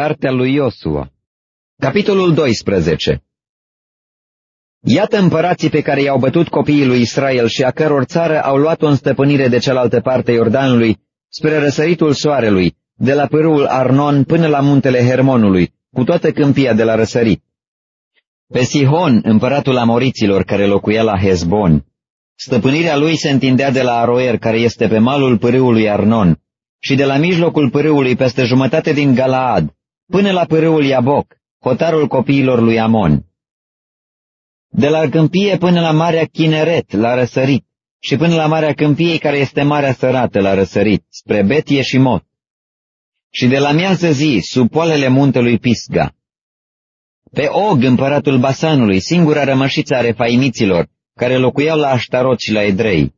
Cartea lui Iosua. Capitolul 12 Iată împărații pe care i-au bătut copiii lui Israel și a căror țară au luat-o în stăpânire de cealaltă parte Iordanului, spre răsăritul soarelui, de la pârâul Arnon până la muntele Hermonului, cu toată câmpia de la răsărit. Pe Sihon, împăratul amoriților care locuia la Hezbon, stăpânirea lui se întindea de la Aroer, care este pe malul pârâului Arnon, și de la mijlocul pârâului peste jumătate din Galaad, până la pârâul Iaboc, hotarul copiilor lui Amon. De la câmpie până la Marea Chineret, la răsărit, și până la Marea Câmpiei, care este Marea Sărată, la răsărit, spre Betie și Mot. Și de la miază zi, sub poalele muntelui Pisga. Pe Og, împăratul Basanului, singura rămășiță a refaimiților, care locuiau la Aștarot și la Edrei.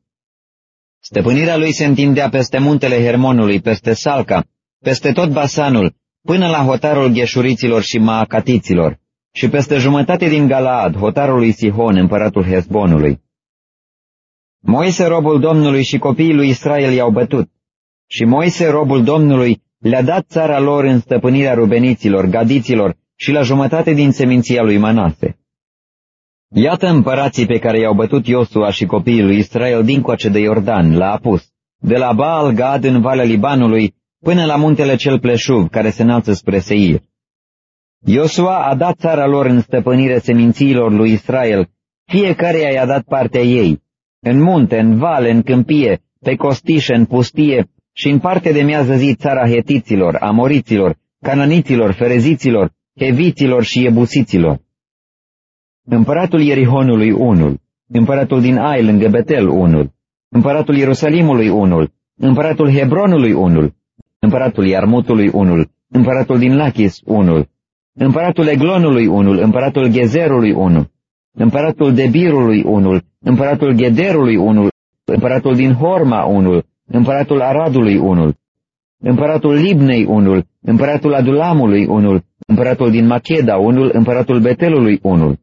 Stăpânirea lui se întindea peste muntele Hermonului, peste Salca, peste tot Basanul, până la hotarul gheșuriților și maacatiților, și peste jumătate din Galaad, hotarul lui Sihon, împăratul Hezbonului. Moise, robul Domnului și copiii lui Israel i-au bătut, și Moise, robul Domnului, le-a dat țara lor în stăpânirea rubeniților, gadiților și la jumătate din seminția lui Manase. Iată împărații pe care i-au bătut Iosua și copiii lui Israel dincoace de Iordan, la apus, de la Baal Gad în Valea Libanului până la muntele cel pleșuv care se înalță spre Seir. Iosua a dat țara lor în stăpânire semințiilor lui Israel, fiecare i-a dat partea ei, în munte, în vale, în câmpie, pe costișe, în pustie și în parte de miază zi țara hetiților, amoriților, cananiților, fereziților, heviților și ebusiților. Împăratul Ierihonului unul, împăratul din Ai lângă Betel unul, împăratul Ierusalimului unul, împăratul Hebronului unul, împăratul Iarmutului unul, împăratul din Lachis unul, împăratul Eglonului unul, împăratul Gezerului unul, împăratul Debirului unul, împăratul Gederului unul, împăratul din Horma unul, împăratul Aradului unul, împăratul Libnei unul, împăratul Adulamului unul, împăratul din Macheda unul, împăratul Betelului unul,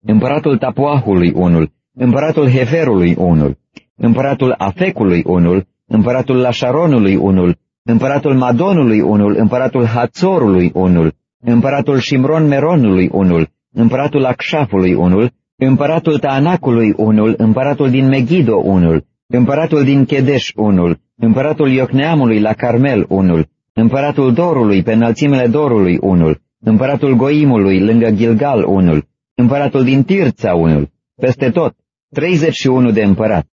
împăratul Tapuahului unul, împăratul Heferului unul, împăratul Afecului unul, împăratul Lașaronului unul, împăratul Madonului unul, împăratul Hațorului unul, împăratul Shimron Meronului unul, împăratul Akshafului unul, împăratul Taanacului unul, împăratul din Megido unul, împăratul din Chedeș unul, împăratul Iocneamului la Carmel unul, împăratul Dorului pe înălțimele Dorului unul, împăratul Goimului lângă Gilgal unul, împăratul din Tirța unul, peste tot, 31 de împărat.